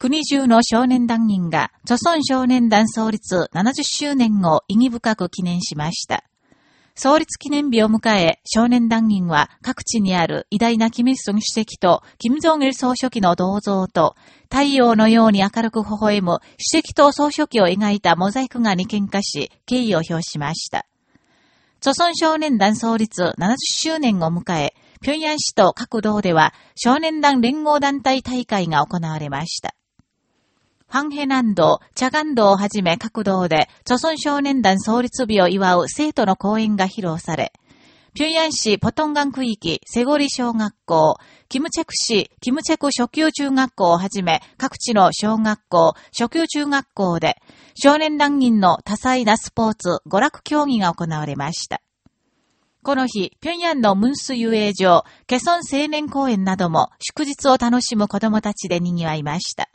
国中の少年団員が、著村少年団創立70周年を意義深く記念しました。創立記念日を迎え、少年団員は各地にある偉大なキム・イルソン主席とキム・ジョン・イル総書記の銅像と、太陽のように明るく微笑む主席と総書記を描いたモザイク画に喧嘩し、敬意を表しました。著村少年団創立70周年を迎え、平壌市と各道では少年団連合団体大会が行われました。ファンヘ南道、チャガン道をはじめ各道で、著村少年団創立日を祝う生徒の講演が披露され、平壌市ポトンガン区域セゴリ小学校、キムチェク市キムチェク初級中学校をはじめ各地の小学校、初級中学校で少年団員の多彩なスポーツ、娯楽競技が行われました。この日、平壌のムンス遊泳場、ケソン青年公園なども祝日を楽しむ子供たちで賑わいました。